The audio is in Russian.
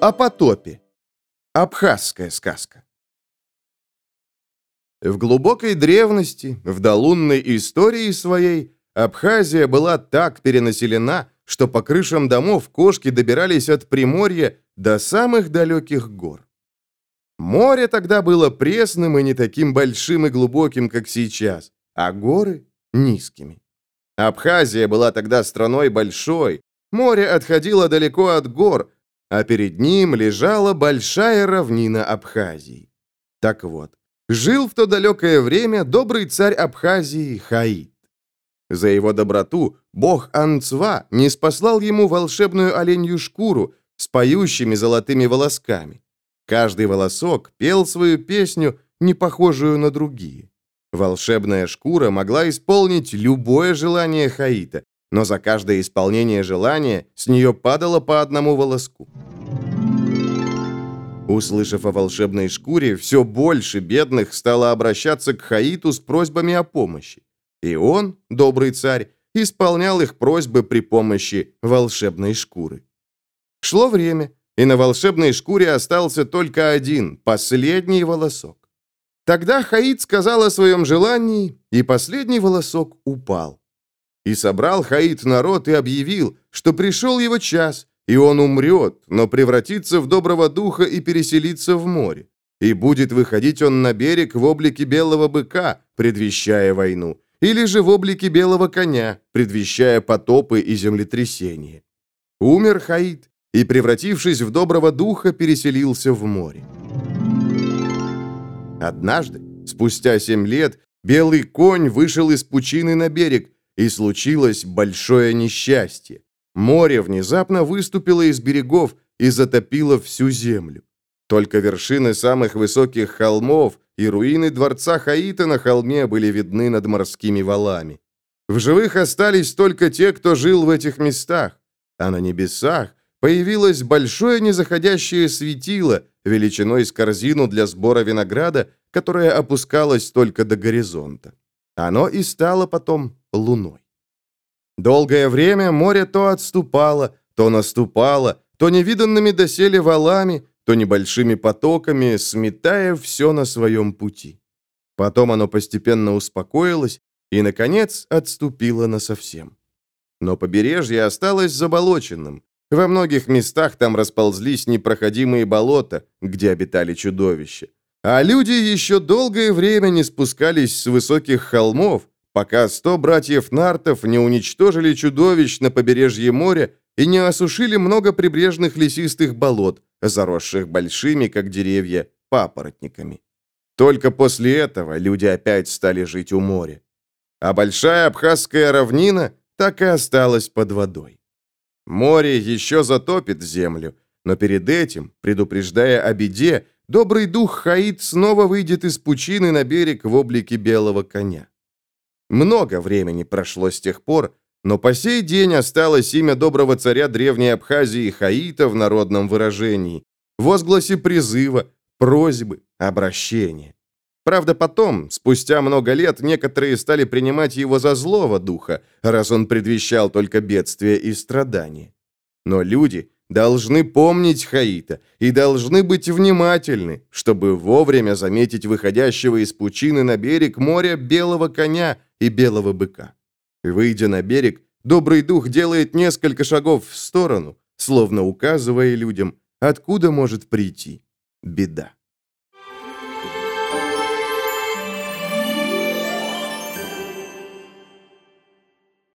О потопе. Абхазская сказка. В глубокой древности, в долунной истории своей, Абхазия была так перенаселена, что по крышам домов кошки добирались от Приморья до самых далеких гор. Море тогда было пресным и не таким большим и глубоким, как сейчас, а горы — низкими. Абхазия была тогда страной большой, море отходило далеко от гор, а перед ним лежала большая равнина Абхазии. Так вот, жил в то далекое время добрый царь Абхазии Хаид. За его доброту бог Анцва не спаслал ему волшебную оленью шкуру с поющими золотыми волосками. Каждый волосок пел свою песню, не похожую на другие. Волшебная шкура могла исполнить любое желание Хаита, но за каждое исполнение желания с нее падало по одному волоску. Услышав о волшебной шкуре, все больше бедных стало обращаться к Хаиту с просьбами о помощи. И он, добрый царь, исполнял их просьбы при помощи волшебной шкуры. Шло время, и на волшебной шкуре остался только один, последний волосок. Тогда Хаид сказал о своем желании, и последний волосок упал. И собрал Хаид народ и объявил, что пришел его час, и он умрет, но превратится в доброго духа и переселится в море. И будет выходить он на берег в облике белого быка, предвещая войну, или же в облике белого коня, предвещая потопы и землетрясения. Умер Хаид, и, превратившись в доброго духа, переселился в море. Однажды, спустя семь лет, белый конь вышел из пучины на берег, и случилось большое несчастье. Море внезапно выступило из берегов и затопило всю землю. Только вершины самых высоких холмов и руины дворца Хаита на холме были видны над морскими валами. В живых остались только те, кто жил в этих местах, а на небесах появилось большое незаходящее светило, величиной с корзину для сбора винограда, которая опускалась только до горизонта. Оно и стало потом луной. Долгое время море то отступало, то наступало, то невиданными доселе валами, то небольшими потоками, сметая все на своем пути. Потом оно постепенно успокоилось и, наконец, отступило насовсем. Но побережье осталось заболоченным. Во многих местах там расползлись непроходимые болота, где обитали чудовища. А люди еще долгое время не спускались с высоких холмов, пока сто братьев Нартов не уничтожили чудовищ на побережье моря и не осушили много прибрежных лесистых болот, заросших большими, как деревья, папоротниками. Только после этого люди опять стали жить у моря. А большая абхазская равнина так и осталась под водой. Море еще затопит землю, но перед этим, предупреждая о беде, добрый дух Хаид снова выйдет из пучины на берег в облике белого коня. Много времени прошло с тех пор, но по сей день осталось имя доброго царя Древней Абхазии Хаита в народном выражении, в возгласе призыва, просьбы, обращения. Правда, потом, спустя много лет, некоторые стали принимать его за злого духа, раз он предвещал только бедствия и страдания. Но люди должны помнить Хаита и должны быть внимательны, чтобы вовремя заметить выходящего из пучины на берег моря белого коня и белого быка. Выйдя на берег, добрый дух делает несколько шагов в сторону, словно указывая людям, откуда может прийти беда.